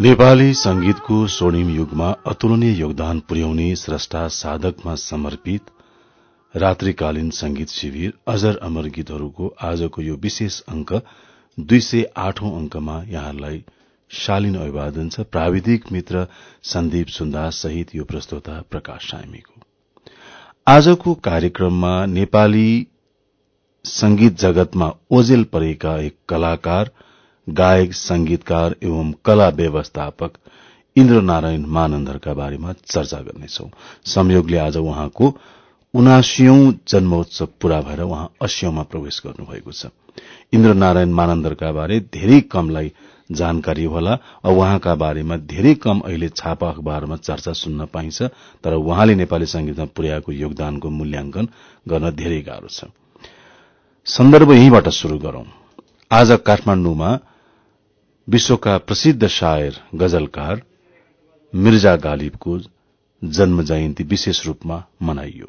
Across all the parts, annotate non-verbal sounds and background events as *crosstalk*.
नेपाली संगीतको स्वर्णिम युगमा अतुलनीय योगदान पुर्याउने स्रष्टा साधकमा समर्पित रात्रिकालीन संगीत शिविर अजर अमर गीतहरूको आजको यो विशेष अंक दुई सय आठौं अंकमा यहाँलाई शालीन अभिवादन छ। प्राविधिक मित्र सन्दीप सुन्दास सहित यो प्रस्तोता प्रकाश सामीको आजको कार्यक्रममा नेपाली संगीत जगतमा ओजेल परेका एक कलाकार गायक संगीतकार एवं कला व्यवस्थापक इन्द्र नारायण मानन्दरका बारेमा चर्चा गर्नेछौ। संयोगले आज उहाँको उनासीौं जन्मोत्सव पूरा भएर उहाँ अस्सीौंमा प्रवेश गर्नुभएको छ। इन्द्र नारायण मानन्दरका बारे धेरै कमलाई जानकारी होला उहाँका बारेमा धेरै कम अहिले छापा अखबारमा चर्चा सुन्न पाइन्छ तर उहाँले नेपाली संगीतमा पुर्याएको योगदानको मूल्याङ्कन गर्न धेरै गाह्रो छ। सन्दर्भ यहीँबाट शुरू गरौं। आज काठमाण्डुमा विश्वका प्रसिद्ध शायर गजलकार मिर्जा गालिबको जन्म जयन्ती विशेष रूपमा मनाइयो।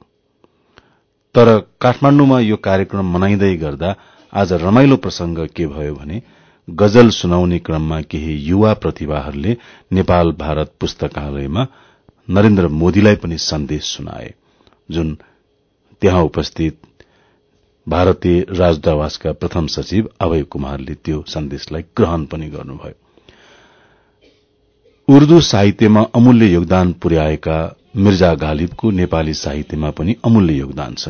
तर काठमाण्डुमा यो कार्यक्रम मनाइँदै गर्दा आज रमाइलो प्रसंग के भयो भने गजल सुनाउने क्रममा केही युवा प्रतिभाहरूले नेपाल भारत पुस्तकालयमा नरेन्द्र मोदीलाई पनि सन्देश सुनाए जुन त्यहाँ उपस्थित भारतीय राजदूतावासका प्रथम सचिव अभय कुमारले त्यो सन्देशलाई ग्रहण पनि गर्नुभयो। उर्दू साहित्यमा अमूल्य योगदान पुर्याएका मिर्जा गालिबको नेपाली साहित्यमा पनि अमूल्य योगदान छ।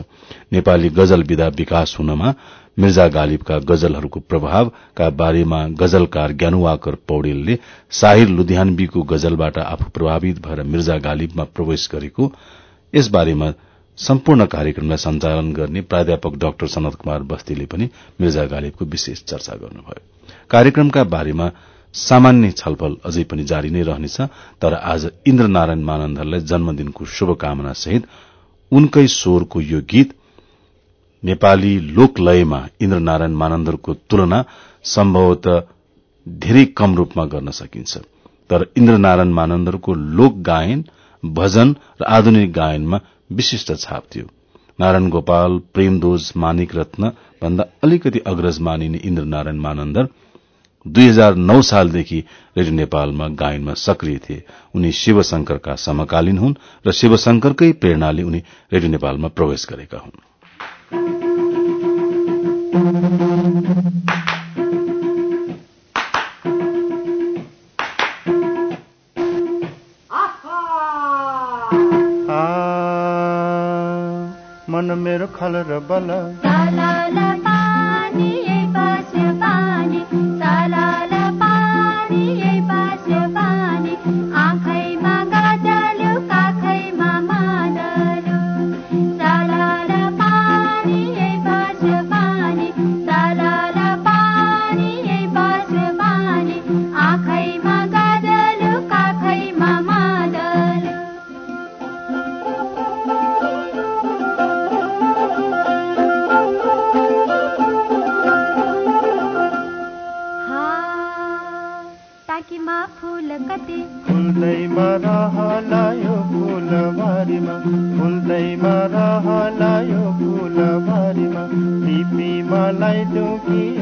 नेपाली गजल विधा विकास हुनमा मिर्जा गालिबका गजलहरूको प्रभावका बारेमा गजलकार ज्ञानुवाकर पौडेलले साहिर लुधियानबीको गजलबाट आफू प्रभावित भएर मिर्जा गालिबमा प्रवेश गरेको यसबारेमा सम्पूर्ण कार्यक्रमलाई सञ्चालन गर्ने प्राध्यापक डाक्टर सनत कुमार बस्तीले पनि मिर्जा गालिबको विशेष चर्चा गर्नुभयो। कार्यक्रमका बारेमा सामान्य छलफल अझै पनि जारी नै रहनेछ तर आज इन्द्र नारायण मानन्दरलाई जन्मदिनको शुभकामना सहित उनकै स्वरको यो गीत नेपाली लोकलयमा इन्द्र नारायण मानन्दरको तुलना सम्भवत धेरै कम रूपमा गर्न सकिन्छ। तर इन्द्र नारायण मानन्दरको लोक गायन भजन र आधुनिक गायनमा विशिष्ट छाप थियो। नारायण गोपाल प्रेमदोज मानिक रत्न भन्दा अलिकति अग्रज मानिने इन्द्र नारायण मानन्दर दुई हजार नौ सालदेखि रेडियो नेपालमा गायनमा सक्रिय थिए। उनी शिवशंकरका समकालीन हुन् र शिवशंकरकै प्रेरणाले उनी रेडियो नेपालमा प्रवेश गरेका हुन्। मन मेरो खल र बल। आज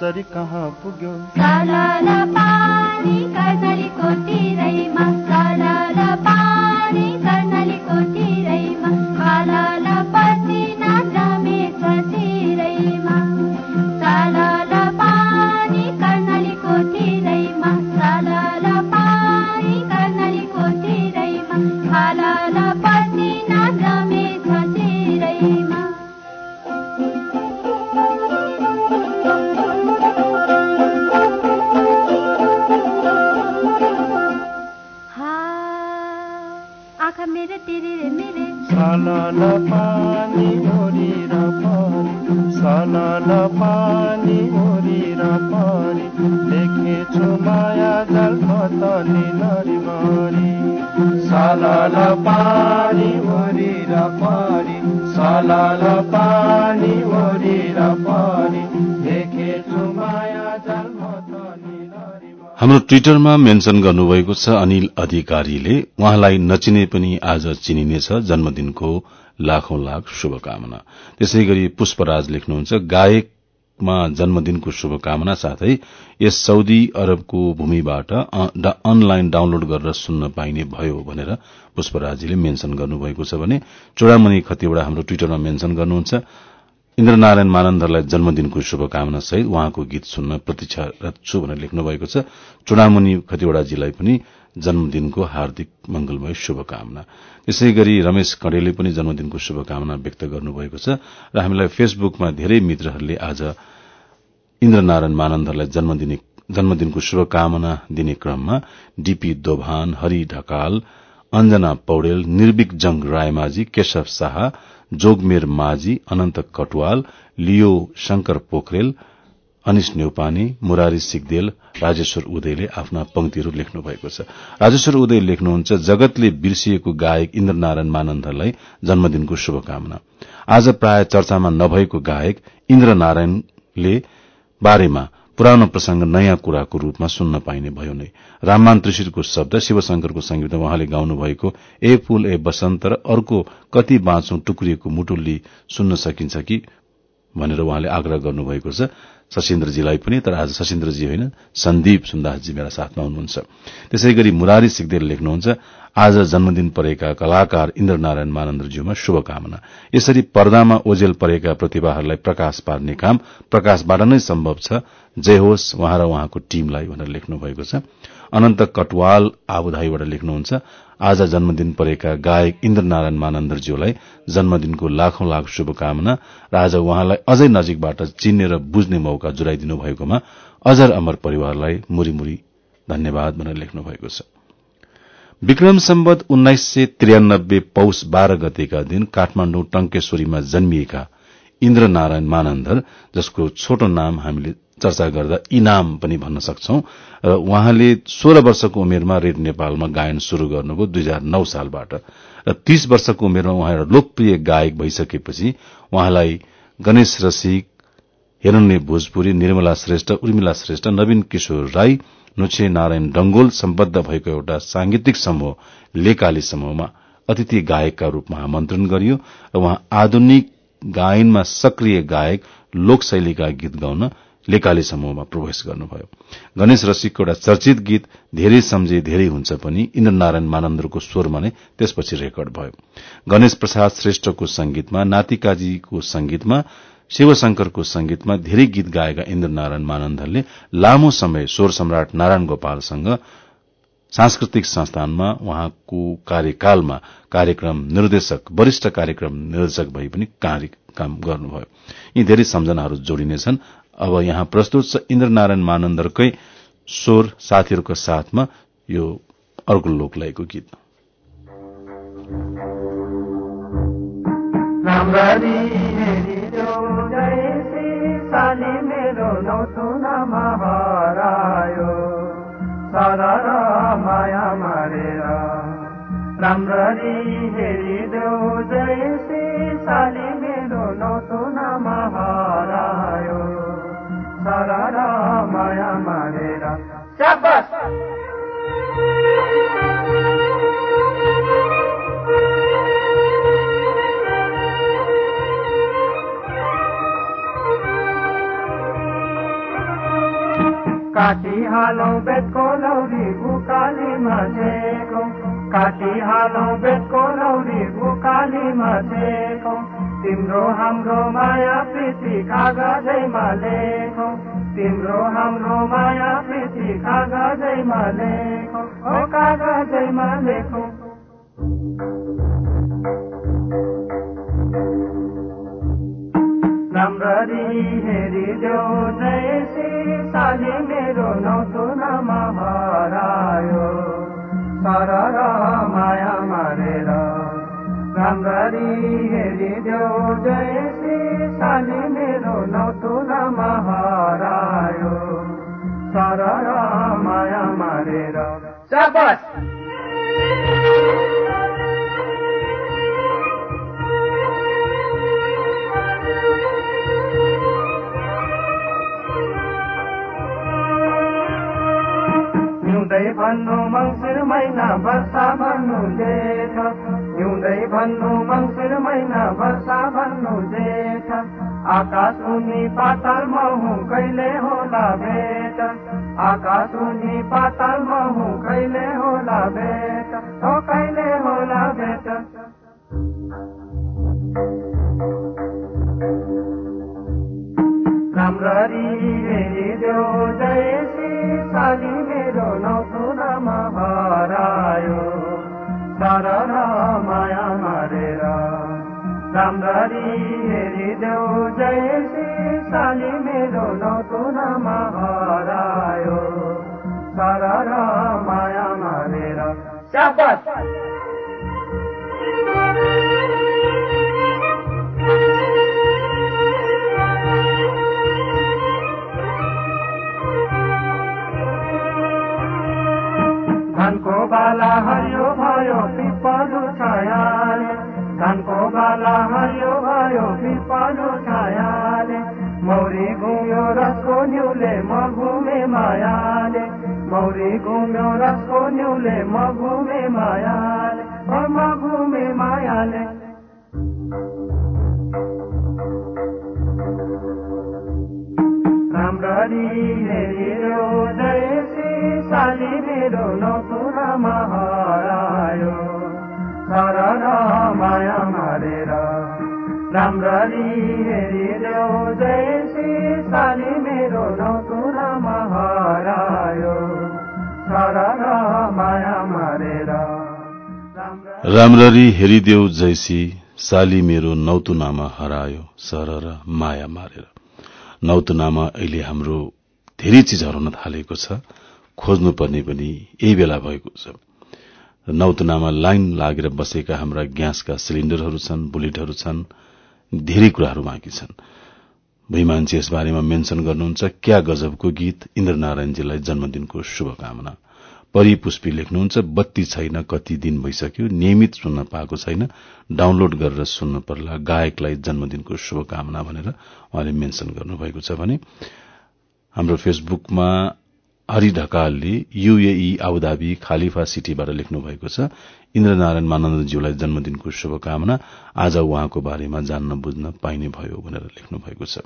चरी कहाँ पुग्यो? जल त निलरी मरी सलल पानी ओरिर परी सलल पानी ओरिर परी हाम्रो ट्विटरमा मेन्शन गर्नुभएको छ अनिल अधिकारीले उहाँलाई नचिने पनि आज चिनिनेछ जन्मदिनको लाखौं लाख शुभकामना। त्यसै गरी पुष्पराज लेख्नुहुन्छ गायकमा जन्मदिनको शुभकामना साथै यस साउदी अरबको भूमिबाट अनलाइन डाउनलोड गरेर सुन्न पाइने भयो भनेर पुष्पराजीले मेन्शन गर्नुभएको छ भने चूड़ामणि खतिवड़ा हाम्रो ट्विटरमा मेन्शन गर्नुहुन्छ। इन्द्रनारायण मानन्दरलाई जन्मदिनको शुभकामना सहित उहाँको गीत सुन्न प्रतीक्षारत छु भनेर लेख्नु भएको छ। चुडामुनि खतिवड़ाजीलाई पनि जन्मदिनको हार्दिक मंगलमय शुभकामना। त्यसै गरी रमेश कडेलले पनि जन्मदिनको शुभकामना व्यक्त गर्नुभएको छ र हामीलाई फेसबुकमा धेरै मित्रहरूले आज इन्द्रनारायण मानन्दरलाई जन्मदिनको शुभकामना दिने क्रममा डीपी दोभान हरि ढकाल अञ्जना पौडेल निर्विक जंग रायमाझी केशव शाह जोगमेर माझी अनन्त कटवाल लियो शंकर पोखरेल अनिश न्यौपाने मुरारी सिगदेल राजेश्वर उदयले आफ्ना पंक्तिहरू लेख्नु भएको छ। राजेश्वर उदय लेख्नुहुन्छ जगतले बिर्सिएको गायक इन्द्रनारायण मानन्दलाई जन्मदिनको शुभकामना। आज प्राय चर्चामा नभएको गायक इन्द्रनारायणले बारेमा पुरानो प्रसंग नयाँ कुराको रूपमा सुन्न पाइने भयो नै। राममान त्रिशिरको शब्द शिवशंकरको संगीतमा उहाँले गाउनु भएको ए फूल ए बसन्त र अर्को कति बाँचौं टुक्रिएको मुटुल्ली सुन्न सकिन्छ कि? भनेर उहाँले आग्रह गर्नुभएको छ। शशीन्द्रजीलाई पनि तर आज शशीन्द्रजी होइन सन्दीप सुन्दासजी मेरा साथमा हुनुहुन्छ। त्यसै गरी मुरारी सिगदेल लेख्नुहुन्छ आज जन्मदिन परेका कलाकार इन्द्रनारायण मानन्दज्यूमा शुभकामना। यसरी पर्दामा ओझेल परेका प्रतिभाहरूलाई प्रकाश पार्ने काम प्रकाशबाट नै सम्भव छ। जय होस् उहाँ र उहाँको टीमलाई भनेर लेख्नु भएको छ। अनन्त कटवाल आबुधाईबाट लेख्नुहुन्छ। आज जन्मदिन परेका गायक इन्द्रनारायण मानन्दरज्यूलाई जन्मदिनको लाखौं लाख शुभकामना। र आज उहाँलाई अझै नजिकबाट चिन्ने र बुझ्ने मौका जुराइदिनु भएकोमा अजर अमर परिवारलाई मुरी धन्यवाद भनेर लेख्नु भएको छ। विक्रम सम्बत उन्नाइस सय त्रियानब्बे पौष बाह्र गतेका दिन काठमाण्डु टंकेश्वरीमा जन्मिएका इन्द्रनारायण मानन्दर जसको छोटो नाम हामीले चर्चा गर्दा इनाम पनि भन्न सक्छौ। र उहाँले सोह्र वर्षको उमेरमा रेड नेपालमा गायन शुरू गर्नुभयो दुई हजार नौ सालबाट। र तीस वर्षको उमेरमा उहाँ एउटा लोकप्रिय गायक भइसकेपछि उहाँलाई गणेश रसिक हेरण्य भोजपुरी निर्मला श्रेष्ठ उर्मिला श्रेष्ठ नवीन किशोर राई नुछे नारायण डंगोल सम्बद्ध भएको एउटा सांगीतिक समूह लेकाली समूहमा अतिथि गायकका रूपमा आमन्त्रण गरियो र उहाँ आधुनिक गायनमा सक्रिय गायक लोकशैलीका गीत गाउन लेकाली समूहमा प्रवेश गर्नुभयो। गणेश रसिकको एउटा चर्चित गीत धेरै सम्झे धेरै हुन्छ पनि इन्द्रनारायण मानन्दरको स्वरमा नै त्यसपछि रेकर्ड भयो। गणेश प्रसाद श्रेष्ठको संगीतमा नातिकाजीको संगीतमा शिवशंकरको संगीतमा धेरै गीत गाएका इन्द्रनारायण मानन्दरले लामो समय स्वर सम्राट नारायण गोपालसँग सांस्कृतिक संस्थानमा उहाँको कार्यकालमा कार्यक्रम निर्देशक वरिष्ठ कार्यक्रम निर्देशक भई पनि काम गर्नुभयो। यी धेरै सम्झनाहरू जोडिनेछन्। अब यहाँ प्रस्तुत छ इन्द्रनारायण मानन्दरकै स्वर साथीहरूको साथमा यो अर्को लोकलयको गीत। मेरो नौतुनामा हरायो। सारा माया मारेर। राम्ररी हेरिदेऊ जयसी काटी हालौ बेतको लौरी उकाली माझेको। काटी हालौ बेतको लौरी उकाली माझेको। तिम्रो हाम्रो माया प्रीति कागजैमा तिम्रो हाम्रो माया प्रीति कागजैमा ओ कागजैमा राम्ररी हेरिदेऊ जयसी साली मेरो नौतुनामा हरायो। सरर माया मारेर राम्ररी हेरिदेऊ जयसी साली मेरो नौतुलामा हरायो। सरर माया मारेर हिउँदै भन्नु मङ्सिर महिना वर्षा भन्नु जेठ। हिउँदै भन्नु मङ्सिर महिना वर्षा भन्नु जेठ। आकाश उनी पाताल महु कहिले होला भेट। आकाश उनी पाताल महु कहिले होला भेट। ओ कहिले होला भेट। राम्ररी हेरिदेऊ जयसी साली मेरो नौथुनामा हरायो। सरर माया मारेर। राम्ररी हेरिदेऊ जयसी साली मेरो नौथुनामा हरायो। सरर माया मारेर। शाबास बाला हरियो भयो, पिपलु छायाले। धानको बाला हरियो भयो, पिपलु छायाले। मौरी घुम्यो, रसको न्युले म घुमे मायाले। मौरी घुम्यो, रसको न्युले म घुमे मायाले। म घुमे मायाले राम्ररी जयसी साली मेरो माया मारेर राम्ररी हेरियो जयसी साली मेरो नौकुरामा हरायो सरर माया हेरिदेऊ नौतुनामा हरायो। सरर माया मारेर। नौतुनामा अहिले हाम्रो धेरै चिज हराउन थालेको छ। खोज्नुपर्ने पनि यही बेला भएको छ। नौतुनामा लाइन लागेर बसेका हाम्रा ग्यासका सिलिण्डरहरू छन् बुलेटहरू छन् धेरै कुराहरू बाँकी छन्। भुइँमान्छे यस बारेमा मेन्शन गर्नुहुन्छ क्या गजबको गीत? इन्द्रनारायणजीलाई जन्मदिनको शुभकामना। परिपुष्पी लेख्नुहुन्छ बत्ती छैन कति दिन भइसक्यो नियमित सुन्न पाएको छैन डाउनलोड गरेर सुन्नु पर्ला गायकलाई जन्मदिनको शुभकामना भनेर उहाँले मेन्शन गर्नुभएको छ भने हाम्रो फेसबुकमा हरि ढकालले युएई आबुधाबी खालिफा सिटीबाट लेख्नु भएको छ। इन्द्रनारायण मानन्दज्यूलाई जन्मदिनको शुभकामना आज उहाँको बारेमा जान्न बुझ्न पाइने भयो भनेर लेख्नु भएको छ।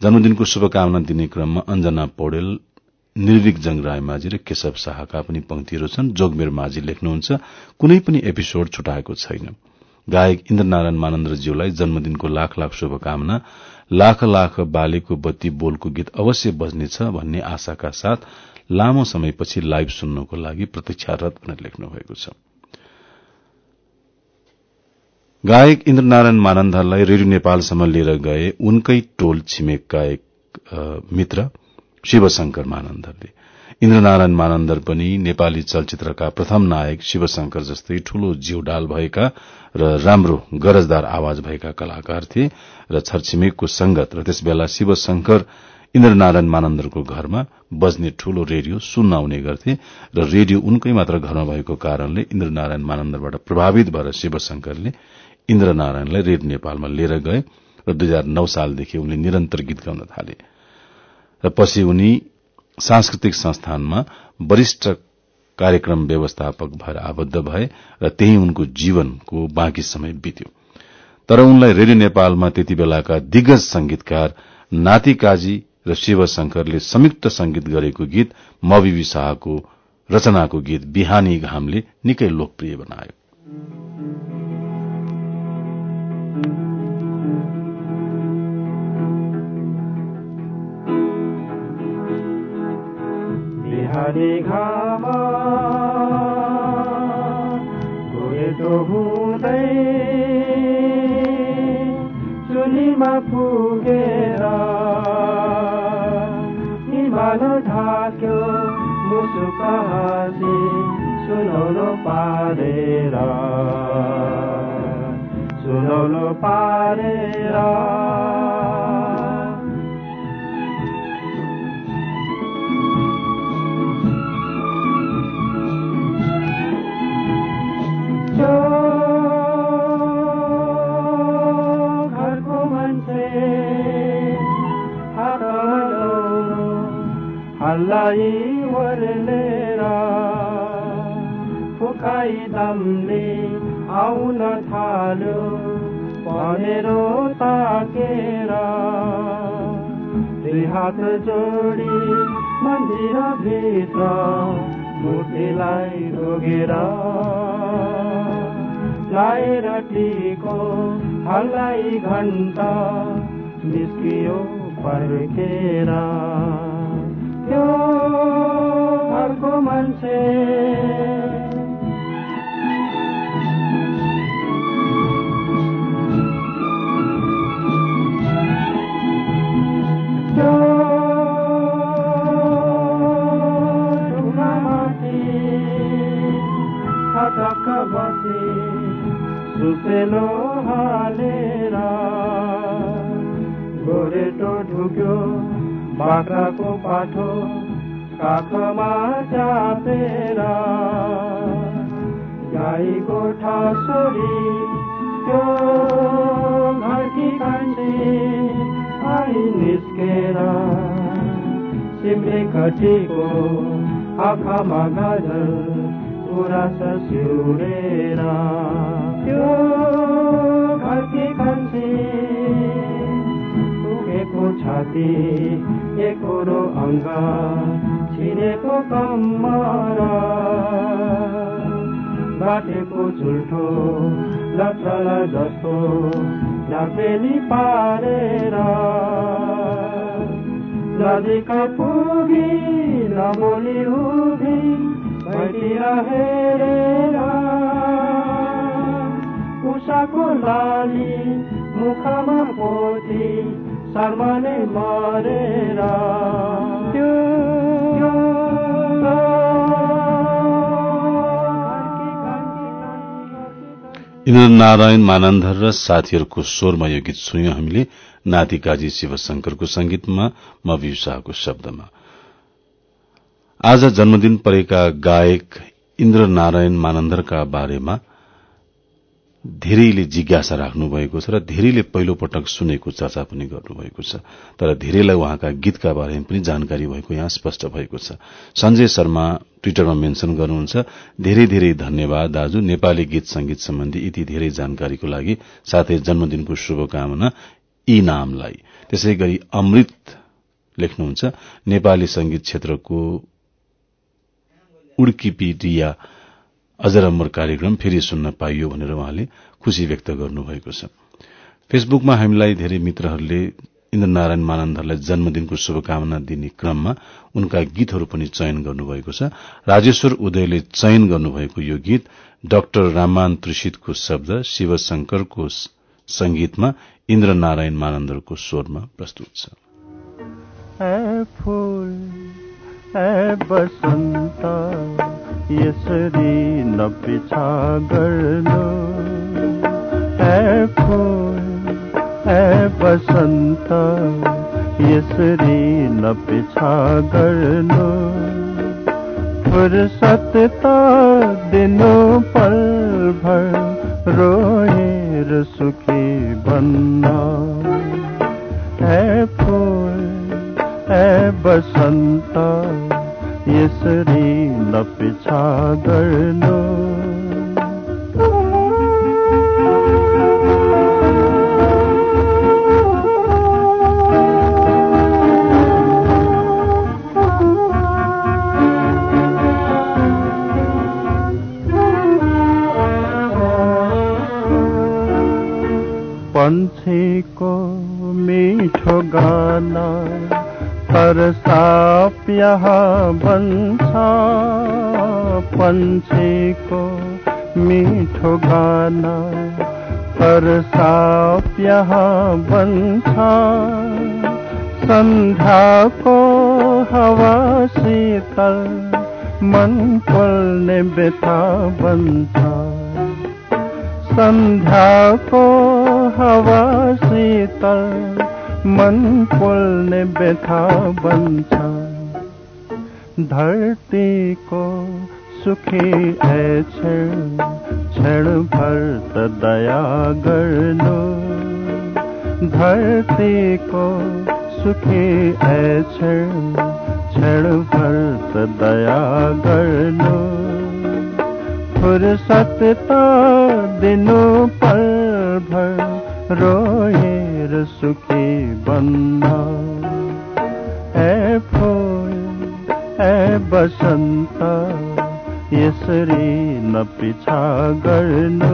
जन्मदिनको शुभकामना दिने क्रममा अञ्जना पौडेल निर्विक जंग रायमाझी र केशव शाहका पनि पंक्तिहरू छन्। जोगमेर माझी लेख्नुहुन्छ कुनै पनि एपिसोड छुटाएको छैन। गायक इन्द्रनारायण मानन्द्रज्यूलाई जन्मदिनको लाख लाख शुभकामना। लाख लाख बालेको बत्ती बोलको गीत अवश्य बज्नेछ भन्ने आशाका साथ लामो समयपछि लाइभ सुन्नको लागि प्रतीक्षारत भनेर लेख्नु भएको छ। गायक इन्द्रनारायण मानन्धरलाई रेडियो नेपालसम्म लिएर गए उनकै टोल छिमेकका एक मित्र शिवशंकर मानन्दरले इन्द्रनारायण मानन्दर पनि नेपाली चलचित्रका प्रथम नायक शिवशंकर जस्तै ठूलो जिउडाल भएका र राम्रो गरजदार आवाज भएका कलाकार थिए र छरछिमेकको संगत र त्यसबेला शिवशंकर इन्द्रनारायण मानन्दरको घरमा बज्ने ठूलो रेडियो सुन्न आउने गर्थे र रेडियो उनकै मात्र घरमा भएको कारणले इन्द्रनारायण मानन्दरबाट प्रभावित भएर शिवशंकरले इन्द्रनारायणलाई रेडियो नेपालमा लिएर गए र दुई हजार नौ सालदेखि उनले निरन्तर गीत गाउन थाले। र पछि उनी सांस्कृतिक संस्थानमा वरिष्ठ कार्यक्रम व्यवस्थापक भएर आबद्ध भए र त्यही उनको जीवनको बाँकी समय बित्यो। तर उनलाई रेडियो नेपालमा त्यति बेलाका दिग्गज संगीतकार नाति काजी र शिवशंकरले संयुक्त संगीत गरेको गीत मविवी शाहको रचनाको गीत बिहानी घामले निकै लोकप्रिय बनायो। बिहारी घाम गोरेटो हुँदै चुलीमा पुगेर हिमाल ढाक्यो मुसुक हाँसी सुनौलो पारेर सुलौलो पारेर तेरा खटीको आँखामा गाजल गुरास सिउरेर त्यो घरकी कान्छे सुकेको छाती एकोरो अङ्ग छिरेको कम्मर। काटेको झुल्ठो लथल जस्तो नफेली पारेर नदीका पुगी नमोली उभी हेरेर उषाको लाली मुखमा पोथी शर्माले मरेर त्यो इन्द्रनारायण मानन्धर र साथीहरूको स्वरमा यो गीत सुन्यौं हामीले। नाति काजी शिवशंकरको संगीतमा मवि शाहको शब्दमा। आज जन्मदिन परेका गायक इन्द्रनारायण मानन्धरका बारेमा धेरैले जिज्ञासा राख्नु भएको छ र धेरैले पहिलो पटक सुनेको चर्चा पनि गर्नुभएको छ। तर धेरैलाई उहाँका गीतका बारेमा पनि जानकारी भएको यहाँ स्पष्ट भएको छ। संजय शर्मा ट्विटरमा मेन्शन गर्नुहुन्छ धेरै धेरै धन्यवाद दाजु नेपाली गीत संगीत सम्बन्धी यति धेरै जानकारीको लागि साथै जन्मदिनको शुभकामना यी नामलाई। त्यसै गरी अमृत लेख्नुहुन्छ नेपाली संगीत क्षेत्रको उड्किपिडिया अजरम्बर कार्यक्रम फेरि सुन्न पाइयो भनेर उहाँले खुशी व्यक्त गर्नुभएको छ। फेसबुकमा हामीलाई धेरै मित्रहरूले इन्द्रनारायण मानन्दरलाई जन्मदिनको शुभकामना दिने क्रममा उनका गीतहरू पनि चयन गर्नुभएको छ। राजेश्वर उदयले चयन गर्नुभएको यो गीत डाक्टर राममान त्रिषितको शब्द शिवशंकरको संगीतमा इन्द्रनारायण मानन्दरको स्वरमा प्रस्तुत छ। बसन्त यसरी नपिछा गर्नु ए फुल ए बसन्त, यसरी नपिछा गर्नु फुर्सत त दिनु पल भर रोएर सुखी बन्न। ए फुल ए बसन्त, यसरी नपिछा गर्नु पन्छीको मिठो गाना पर साप यहाँ पन्छीको मिठो गाना पर साप यहाँ बन्छ सन्ध्याको हावा शीतल मन पोल्ने बेथा बन्छ सन्ध्याको हावा शीतल मन पोल्ने व्यथा बन्छ धरतीको सुखी क्षण क्षण भर त दया गर्नु धरतीको सुखी क्षण क्षण भर त दया गर्नु फुर्सत त दिनु पल भर रोएर सुखी बन्न ए फुल ए बसन्त यसरी नपिछा गर्नु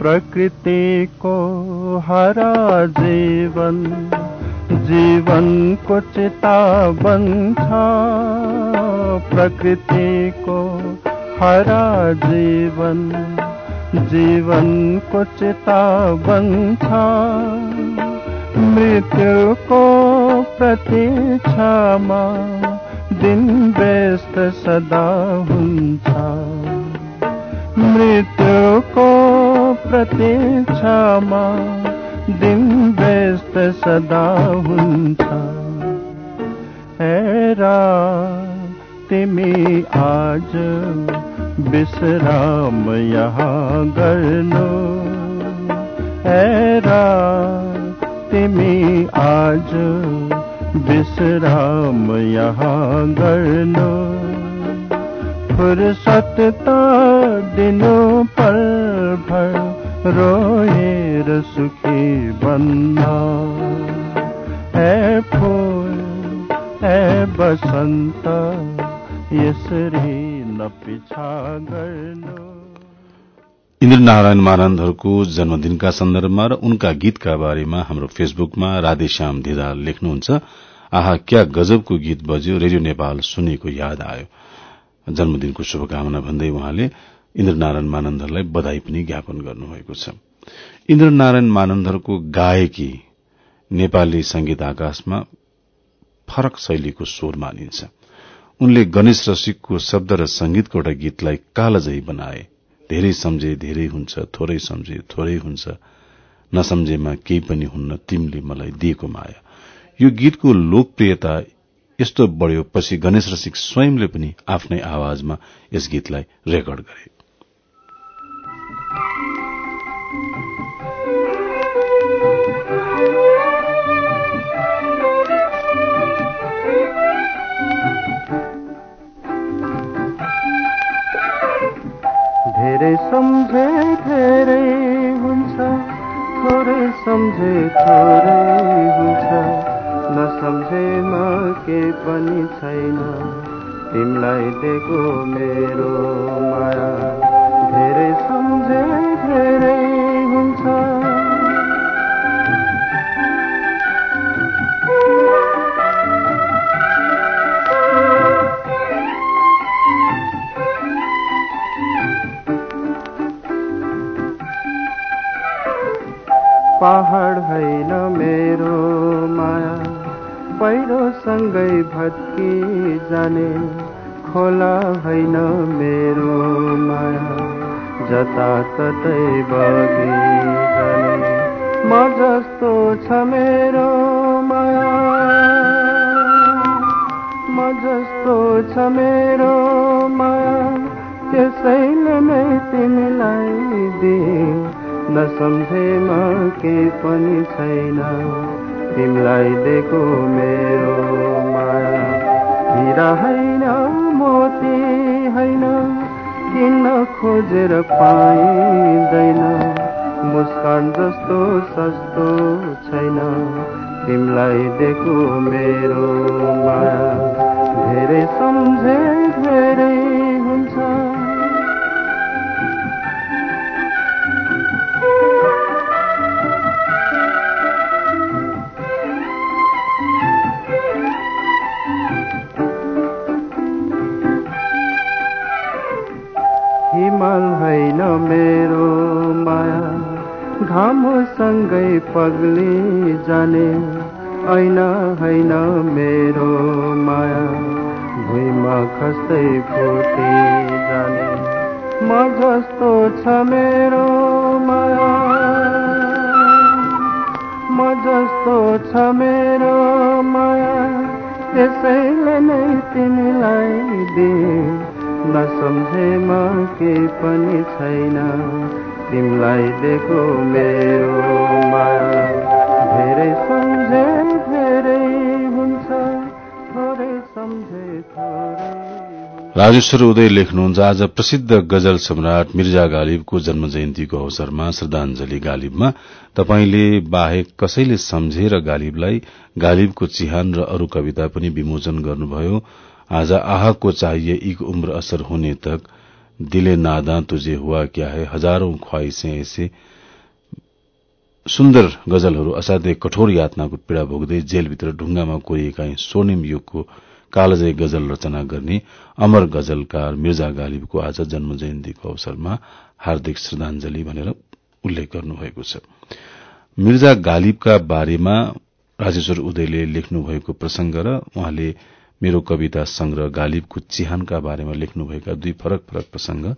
प्रकृतिको हरा जीवन। जीवनको चिता बन्छ प्रकृतिको हरा जीवन जीवनको चिता बन्छ मृत्युको प्रतीक्षामा दिन व्यस्त सदा हुन्छ। मृत्युको प्रतीक्षामा दिन व्यस्त सदा हुन्छ तिमी आज विश्राम यहाँ गर्नु हेरा तिमी आज विश्राम यहाँ गर्नु फुर्सत त दिनु पल भर रोएर सुखी बन्न। ए फुल ए बसन्त यसरी नपिछा गर्नु। इन्द्रनारायण मानन्दहरूको जन्मदिनका सन्दर्भमा र उनका गीतका बारेमा हाम्रो फेसबुकमा राधेश्याम धिदा लेख्नुहुन्छ। आहा क्या गजबको गीत बज्यो रेडियो नेपाल सुनेको याद आयो। जन्मदिनको शुभकामना भन्दै उहाँले इन्द्रनारायण मानन्दरलाई बधाई पनि ज्ञापन गर्नुभएको छ। इन्द्रनारायण मानन्दरको गायकी नेपाली संगीत आकाशमा फरक शैलीको स्वर मानिन्छ। उनले गणेश रसिकको शब्द र संगीतको एउटा गीतलाई कालजयी बनाए। धेरै सम्झे धेरै हुन्छ थोरै सम्झे थोरै हुन्छ। नसम्झेमा केही पनि हुन्न तिमीले मलाई दिएको माया। यो गीतको लोकप्रियता यस्तो बढ़्यो पछि गणेश रसिक स्वयंले पनि आफ्नै आवाजमा यस गीतलाई रेकर्ड गरे। धेरै सम्झे धेरै हुन्छ। थोरै सम्झे थोरै हुन्छ। नसम्झेमा के पनि छैन। तिमीलाई दिएको मेरो माया। धेरै सम्झे होइन मेरो माया। घामसँगै पग्ली जाने ऐना होइन मेरो माया। भुइँमा खस्दै फुटी जाने। म जस्तो छ मेरो माया। म जस्तो छ मेरो माया। त्यसैले नै तिमीलाई दिए। नसम्झेमा के पनि छैन। तिमीलाई दिएको मेरो माया। धेरै सम्झे धेरै हुन्छ। थोरै सम्झे थोरै। राजेश्वर उदय लेख्नुहुन्छ आज प्रसिद्ध गजल सम्राट मिर्जा गालिबको जन्म जयन्तीको अवसरमा श्रद्धांजलि गालिबमा तपाईँले बाहेक कसैले सम्झेर गालिबलाई गालिबको चिहान र अरू कविता पनि विमोचन गर्नुभयो। आज आहको चाहिए एक उम्र असर होने तक दिले नादा तुझे हुआ क्या है? हजारौं ख्वाइशें ऐसे सुन्दर गजलहरू असाध्यै कठोर यातनाको पीड़ा भोग्दै जेलभित्र ढुंगामा कोरिएका स्वर्णिम युगको कालजय गजल रचना गर्ने अमर गजलकार मिर्जा गालिबको आज जन्म जयन्तीको अवसरमा हार्दिक श्रद्धांजलि भनेर उल्लेख गर्नुभएको छ। मिर्जा गालिबका बारेमा राजेश्वर उदयले लेख्नुभएको प्रसंग र उहाँले मेरो कविता संग्रह गालिबको चिहानका बारेमा लेख्नुभएका दुई फरक फरक प्रसंग।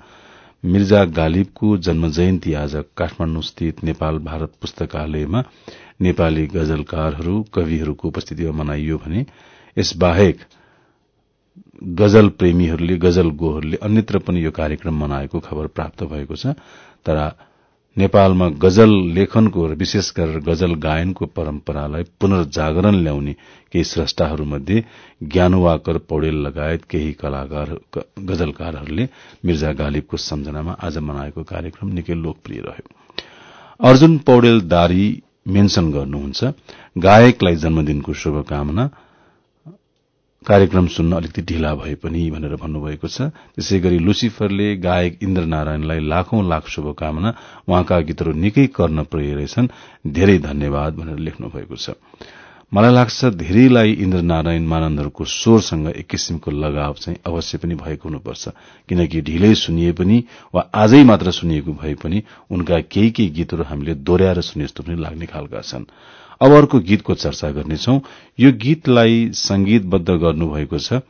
मिर्जा गालिबको जन्म जयन्ती आज काठमाण्डु स्थित नेपाल भारत पुस्तकालयमा नेपाली गजलकारहरू कविहरूको उपस्थितिमा मनाइयो भने यसबाहेक गजल प्रेमीहरूले गजल गोहरूले अन्यत्र पनि यो कार्यक्रम मनाएको खबर प्राप्त भएको छ। तर नेपालमा गजल लेखनको र विशेष गरेर गजल गायनको परम्परालाई पुनर्जागरण ल्याउने केही स्रष्टाहरूमध्ये ज्ञानवाकर पौडेल लगायत केही कलाकार गजलकारहरूले मिर्जा गालिबको सम्झनामा आज मनाएको कार्यक्रम निकै लोकप्रिय रह्यो। अर्जुन पौडेल दारी मेन्शन गर्नुहुन्छ गायकलाई जन्मदिनको शुभकामना कार्यक्रम सुन्न अलिकति ढिला भए पनि भनेर भन्नुभएको छ। त्यसै गरी लुसिफरले गायक इन्द्र नारायणलाई लाखौं लाख शुभकामना उहाँका गीतहरू निकै कर्ण प्रिय रहेछन्। धेरै धन्यवाद भनेर लेख्नु भएको छ। मलाई लाग्छ धेरैलाई इन्द्र नारायण मानन्दहरूको स्वरसँग एक किसिमको लगाव चाहिँ अवश्य पनि भएको हुनुपर्छ। किनकि ढिलै सुनिए पनि वा आजै मात्र सुनिएको भए पनि उनका केही केही गीतहरू हामीले दोहोऱ्याएर सुने जस्तो पनि लाग्ने खालका छन्। अब अर्को गीतको चर्चा गर्नेछौ। यो गीतलाई संगीतबद्ध गर्नुभएको छ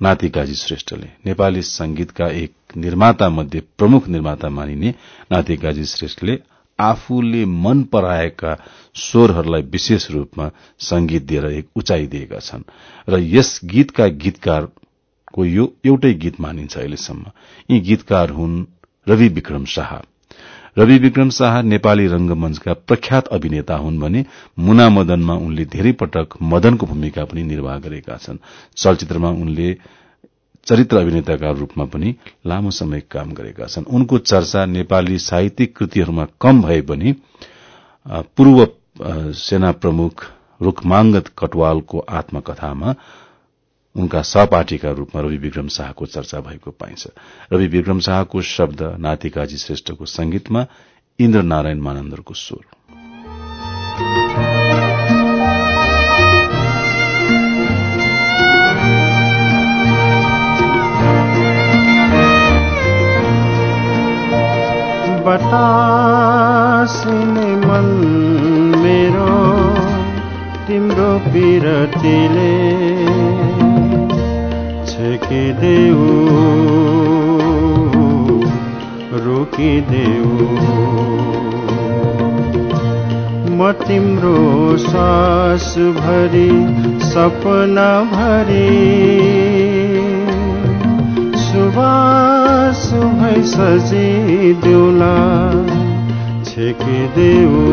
नाति काजी श्रेष्ठले। नेपाली संगीतका एक निर्माता मध्ये प्रमुख निर्माता मानिने नाति काजी श्रेष्ठले आफूले मन पराएका स्वरहरूलाई विशेष रूपमा संगीत दिएर एक उचाइ दिएका छन्। र यस गीतका गीतकारको यो एउटै गीत मानिन्छ अहिलेसम्म। यी गीतकार हुन् रवि विक्रम शाह। रवि विक्रम शाह नेपाली रंगमंचका प्रख्यात अभिनेता हुन् भने मुना मदनमा उनले धेरै पटक मदनको भूमिका पनि निर्वाह गरेका छन्। चलचित्रमा उनले चरित्र अभिनेताका रूपमा पनि लामो समय काम गरेका छन्। उनको चर्चा नेपाली साहित्यिक कृतिहरूमा कम भए पनि पूर्व सेना प्रमुख रूखमांगत कटवालको आत्मकथामा उनका सहपाठीका रूपमा रवि विक्रम शाहको चर्चा भएको पाइन्छ। रवि विक्रम शाहको शब्द नातिकाजी श्रेष्ठको संगीतमा इन्द्र नारायण मानन्दरको स्वर। मन मेरो तिम्रो पिरतीले छेकिदेऊ रोकिदेऊ म तिम्रो सास भरी सपना भरी सुबास भई सजिदेऊला छेकिदेऊ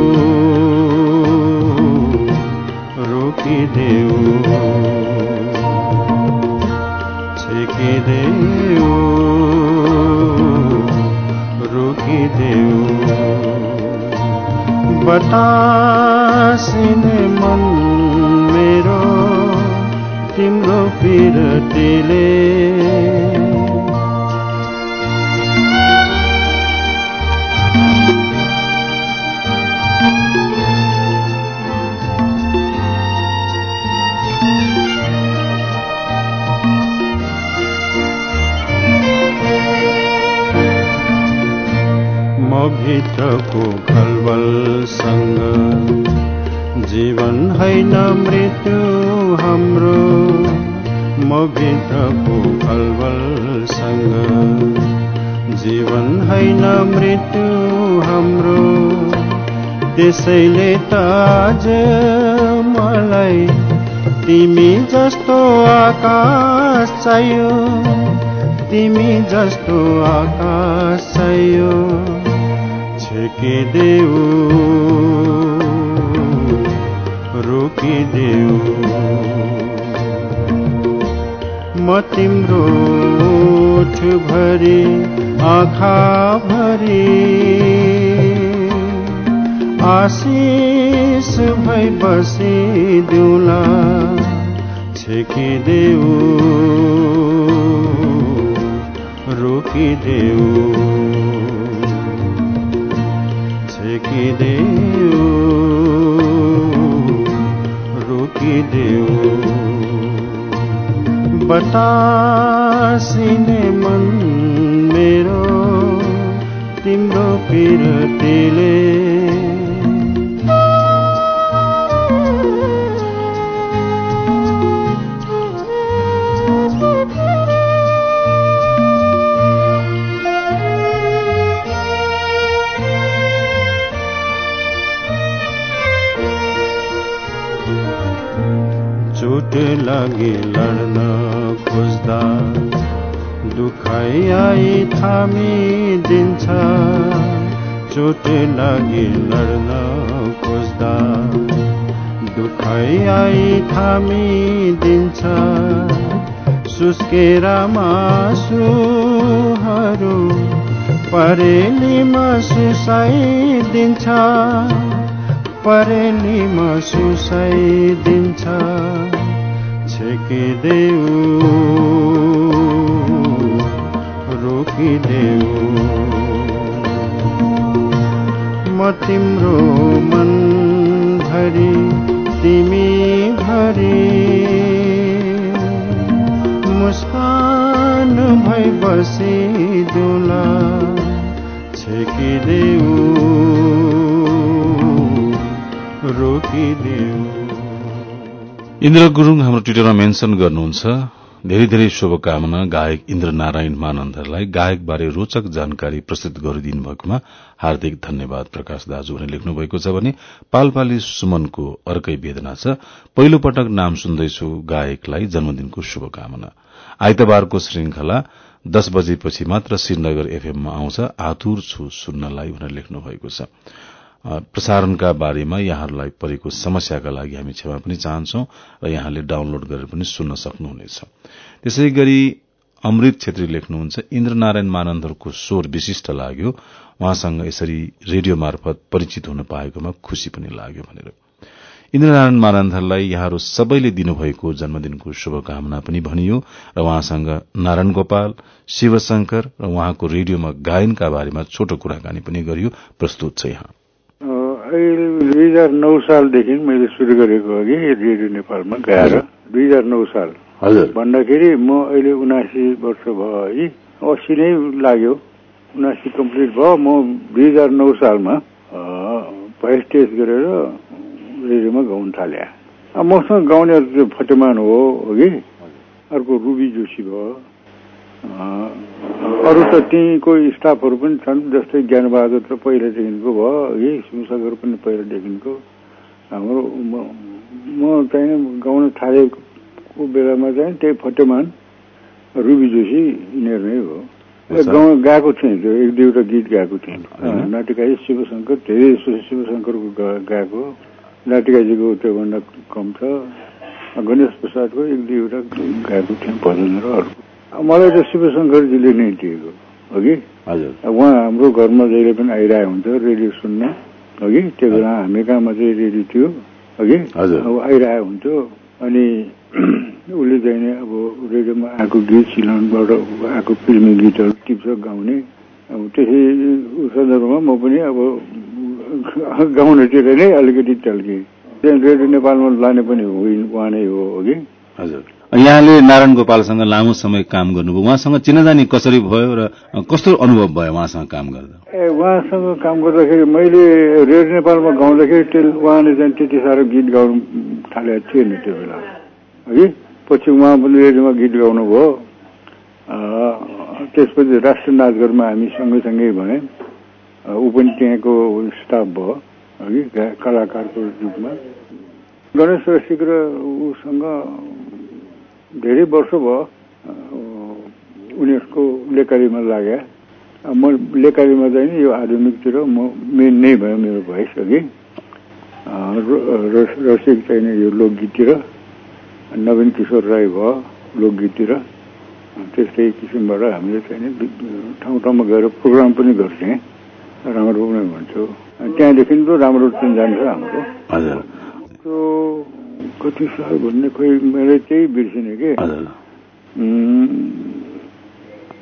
रोकिदेऊ छेकिदेऊ रोकिदेऊ। बतासिने मन मेरो तिम्रो पिरतीले भित्रको खलबलसँग जीवन होइन मृत्यु हाम्रो म भित्रको खलबलसँग जीवन होइन मृत्यु हाम्रो त्यसैले त आज मलाई तिमी जस्तो आकाश चाहियो। तिमी जस्तो आकाश चाहियो। छेकिदेऊ रोकिदेऊ म तिम्रो भरि आँखा भरि आशिष भई बसिदिउला छेकिदेऊ रोकिदेऊ रोकिदेऊ बतासिने मन मेरो तिम्रो पिरतीले लागि लड्न खोज्दा। दुखाइ आई थामिदिन्छ चोट लागि लड्न खोज्दा। दुखाइ आई थामिदिन्छ सुस्केर मासुहरू परेलीमा सुसाइदिन्छ परेलीमा सुसाइदिन्छ छेकिदेऊ रोकिदेऊ म तिम्रो मन भरि तिमी भरि मुस्कान भई बसिदुला छेकिदेऊ रोकिदेऊ इन्द्र गुरूङ हाम्रो ट्विटरमा मेन्सन गर्नुहुन्छ धेरै धेरै शुभकामना गायक इन्द्र नारायण मानन्दरलाई। गायक बारे रोचक जानकारी प्रस्तुत गरिदिनु भएकोमा हार्दिक धन्यवाद प्रकाश दाजु भने लेख्नु भएको छ भने पालपाली सुमनको अर्कै वेदना छ। पहिलो पटक नाम सुन्दैछु गायकलाई जन्मदिनको शुभकामना। आइतबारको श्रृंखला दस बजेपछि मात्र श्रीनगर एफएममा आउँछ। आतुर छु सुन्नलाई भनेर लेख्नु भएको छ। प्रसारणका बारेमा यहाँहरूलाई परेको समस्याका लागि हामी क्षमा पनि चाहन्छौ र यहाँले डाउनलोड गरेर पनि सुन्न सक्नुहुनेछ। त्यसै गरी अमृत छेत्री लेख्नुहुन्छ इन्द्रनारायण मानन्दहरूको स्वर विशिष्ट लाग्यो। उहाँसँग यसरी रेडियो मार्फत परिचित हुन पाएकोमा खुशी पनि लाग्यो भनेर। इन्द्रनारायण मानन्दरलाई यहाँहरू सबैले दिनुभएको जन्मदिनको शुभकामना पनि भनियो र उहाँसँग नारायण गोपाल शिवशंकर र उहाँको रेडियोमा गायनका बारेमा छोटो कुराकानी पनि गरियो। प्रस्तुत छ यहाँ। अहिले दुई हजार नौ सालदेखि मैले सुरु गरेको कि रेडियो नेपालमा गाएर दुई हजार नौ साल हजुर। भन्दाखेरि म अहिले उनासी वर्ष भयो है। अस्सी नै लाग्यो। उनासी कम्प्लिट भयो। म दुई हजार नौ सालमा भोइस टेस्ट गरेर रेडियोमा गाउन थाले मसँग गाउने फटेमान हो कि अर्को रुबी जोशी भयो। अरू त त्यहीँको स्टाफहरू पनि छन् जस्तै ज्ञानबहादुर त पहिलादेखिको भयो है शिवसागर पनि पहिलादेखिको। हाम्रो म चाहिँ गाउन थालेको बेलामा चाहिँ त्यही फटेमान रुबी जोशी यिनीहरू नै हो। गाउँ गएको थिएँ त्यो एक दुईवटा गीत गाएको थिएँ। नाटिकाजी शिवशङ्कर धेरै शिवशङ्करको गाएको। नाटिकाजीको त्योभन्दा कम छ। गणेश प्रसादको एक दुईवटा गाएको थिएँ भजनहरू अर्को। मलाई त शिवशङ्करजीले नै दिएको हो कि उहाँ हाम्रो घरमा जहिले पनि आइरहेको हुन्थ्यो रेडियो सुन्न हो कि त्यो बेला हामी कहाँमा चाहिँ रेडियो थियो हो कि अब आइरहेको हुन्थ्यो अनि *clears throat* उसले चाहिँ अब रेडियोमा आएको गीत सिलनबाट आएको फिल्मी गीतहरू टिप्छ गाउने। अब त्यसै सन्दर्भमा म पनि अब *laughs* गाउनेतिर नै अलिकति टल्केँ। रेडियो नेपालमा लाने पनि उहाँ नै हो कि हजुर। यहाँले नारायण गोपालसँग लामो समय काम गर्नुभयो। उहाँसँग चिनाजानी कसरी भयो र कस्तो अनुभव भयो उहाँसँग काम गर्दा? ए उहाँसँग काम गर्दाखेरि मैले रेडियो नेपालमा गाउँदाखेरि उहाँले चाहिँ त्यति साह्रो गीत गाउनु थालेको थिएन त्यो बेला। हगि पछि उहाँ पनि रेडियोमा गीत गाउनुभयो। त्यसपछि राष्ट्रिय नाचघरमा हामी सँगैसँगै अ, ऊ पनि त्यहाँको स्टाफ भयो। हगि कलाकारको रूपमा। गणेश रसिक र उसँग धेरै वर्ष भयो उनीहरूको लेखारीमा लागे। म लेखारीमा चाहिँ यो आधुनिकतिर म मेन नै भयो मेरो भोइस अघि। रसिक चाहिँ नि यो लोकगीततिर नवीन किशोर राई भयो लोकगीततिर। त्यस्तै किसिमबाट हामीले चाहिँ नि वि- ठाउँ ठाउँमा गएर प्रोग्राम पनि गर्थेँ। राम्रो पनि भन्छु त्यहाँदेखि पो राम्रो चाहिँ जान्छ हाम्रो। हजुर। त्यो कति साल भन्ने खोइ मैले त्यही बिर्सिने कि।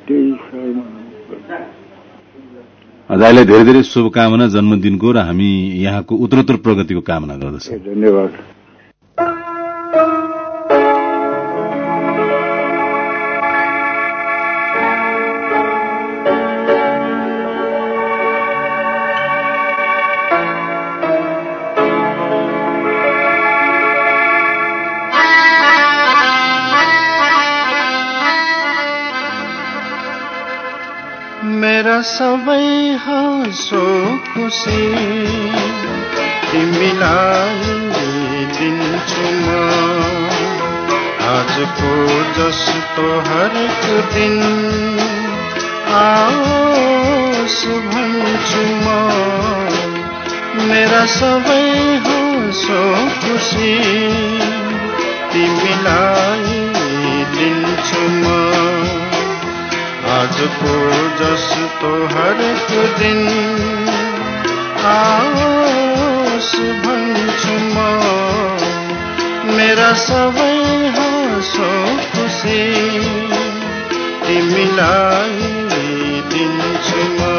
त्यही सालमा। धेरै धेरै शुभकामना जन्मदिनको र हामी यहाँको उत्तरोत्तर प्रगतिको कामना गर्दछौँ। धन्यवाद। सबै हाँसो खुसी तिमीलाई दिन्छु म। आजको जस्तो हरेक दिन आओस् भन्छु म। मेरा सबै हाँसो खुसी तिमीलाई दिन्छु म। आजको जस्तो हरेक दिन आओस् भन्छु म मेरा सबै हाँसो खुसी तिमीलाई दिन्छु म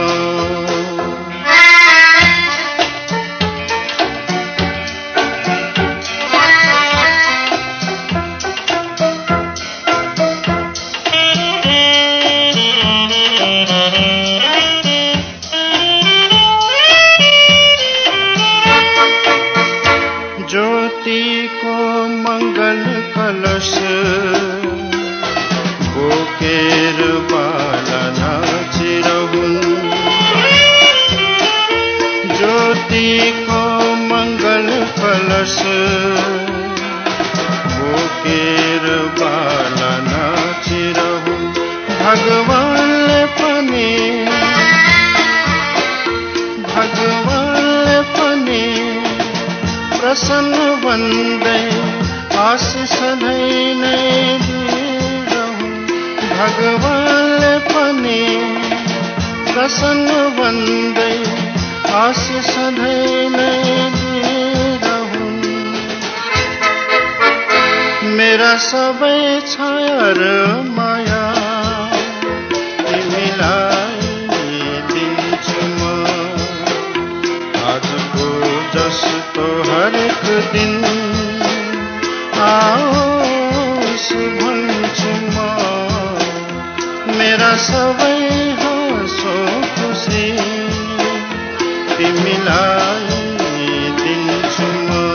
बोकेर बाला नाचिरहुन् ज्योतिको मङ्गल कलश बोकेर बाला नाचिरहुन् भगवानले पनि भगवानले पनि प्रसन्न बन्दै आशिष सधैँ नै दिइरहुन् भगवानले पनि प्रसन्न बन्दै आशिष सधैँ नै मेरा सबै छाया र माया तिमीलाई दिन्छु म। आजको जस्तो हरेक दिन सबै हाँसो खुसी तिमीलाई दिन्छु म।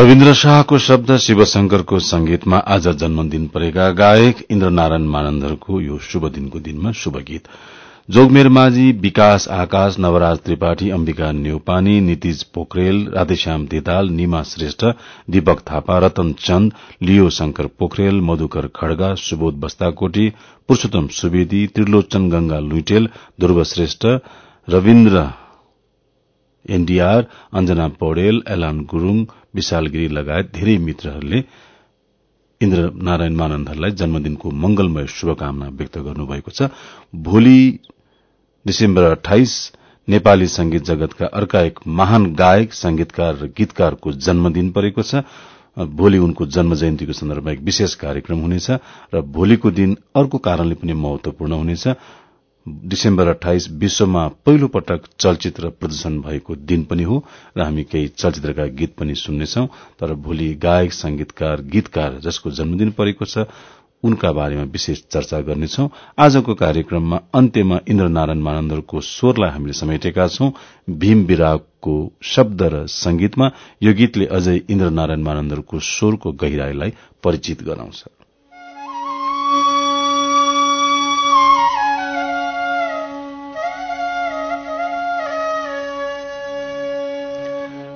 रविन्द्र शाहको शब्द शिवशंकरको संगीतमा आज जन्मदिन परेका गायक इन्द्रनारायण मानन्दरको यो शुभ दिनको दिनमा शुभ गीत जोगमेर माझी विकास आकाश नवराज त्रिपाठी अम्बिका न्यौपानी नितिज पोखरेल राधेश्याम देताल निमा श्रेष्ठ दीपक थापा रतन चन्द लियो शंकर पोखरेल मधुकर खड्गा सुबोध बस्ताकोटी पुरूषोत्तम सुवेदी त्रिलोचन गंगा लुइटेल ध्रुव श्रेष्ठ रविन्द्र एनडीआर अञ्जना पौडेल एलान गुरूङ विशाल गिरी लगायत धेरै मित्रहरूले इन्द्र नारायण मानन्दहरूलाई जन्मदिनको मंगलमय शुभकामना व्यक्त गर्नुभएको छ। भोलि डिसेम्बर अठाइस नेपाली संगीत जगतका अर्का एक महान गायक संगीतकार र गीतकारको जन्मदिन परेको छ। भोलि उनको जन्म जयन्तीको सन्दर्भमा एक विशेष कार्यक्रम हुनेछ र भोलिको दिन अर्को कारणले पनि महत्वपूर्ण हुनेछ। डिसेम्बर अठाइस विश्वमा पहिलो पटक चलचित्र प्रदर्शन भएको दिन पनि हो र हामी केही चलचित्रका गीत पनि सुन्नेछौ तर भोलि गायक संगीतकार गीतकार जसको जन्मदिन परेको छ उनका बारेमा विशेष चर्चा गर्नेछौ। आजको कार्यक्रममा अन्त्यमा इन्द्रनारायण मानन्दरको स्वरलाई हामीले समेटेका छौं। भीम विरागको शब्द र संगीतमा यो गीतले अझै इन्द्रनारायण मानन्दरको स्वरको गहिराईलाई परिचित गराउँछ।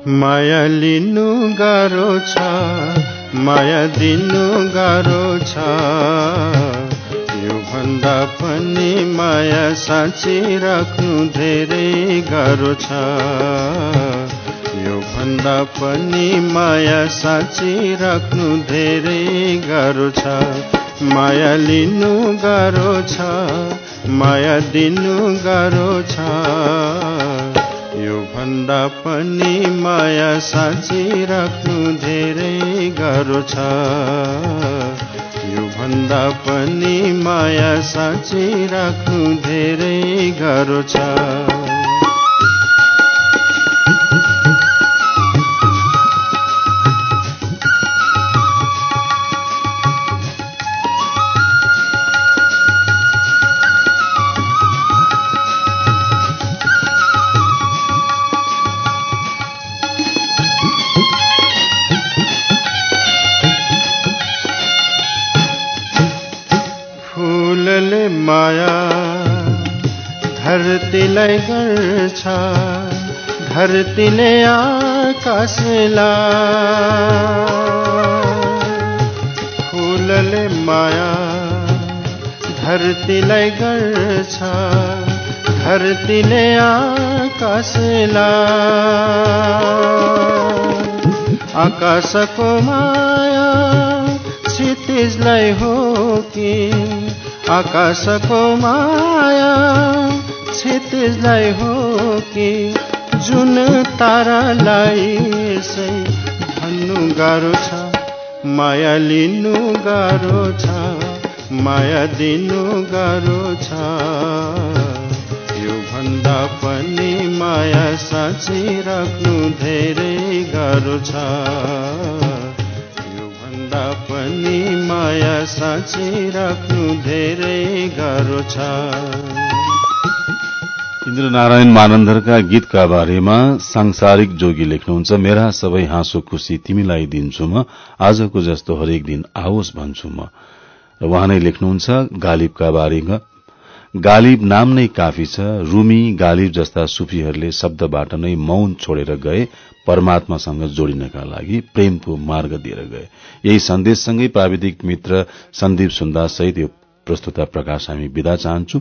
माया लिनु गाह्रो छ माया दिनु गाह्रो छ। यो भन्दा पनि माया साँची राख्नु धेरै गाह्रो छ। यो भन्दा पनि माया साँची राख्नु धेरै गाह्रो छ। माया लिनु गाह्रो छ माया दिनु गाह्रो छ। यो भन्दा पनि माया साँची राख्नु धेरै गाह्रो छ। यो भन्दा पनि माया साँची राख्नु धेरै गाह्रो छ। गर्छ धरतीले आकाशलाई फूलले माया धरतीलाई गर्छ धरतीले आकाशलाई आकाशको माया क्षितिजलाई हो कि आकाशको माया क्षितिजलाई हो कि जुन तारालाई यसै भन्नु गाह्रो छ माया लिनु गाह्रो छ माया दिनु गाह्रो छ। यो भन्दा पनि माया साँची राख्नु धेरै गाह्रो छ। यो भन्दा पनि माया साँची राख्नु धेरै गाह्रो छ। इन्द्रनारायण मानन्दरका गीतका बारेमा सांसारिक जोगी लेख्नुहुन्छ। मेरा सबै हाँसो खुशी तिमीलाई दिन्छु म। आजको जस्तो हरेक दिन आओस् भन्छु म। र नै लेख्नुहुन्छ गालिबका बारेमा। गालिब नाम नै काफी छ। रूमी गालिब जस्ता सुफीहरूले शब्दबाट नै मौन छोडेर गए परमात्मासँग जोडिनका लागि प्रेमको मार्ग दिएर गए। यही सन्देशसँगै प्राविधिक मित्र सन्दीप सुन्दा सहित यो प्रस्तुता प्रकाश हामी विदा चाहन्छु।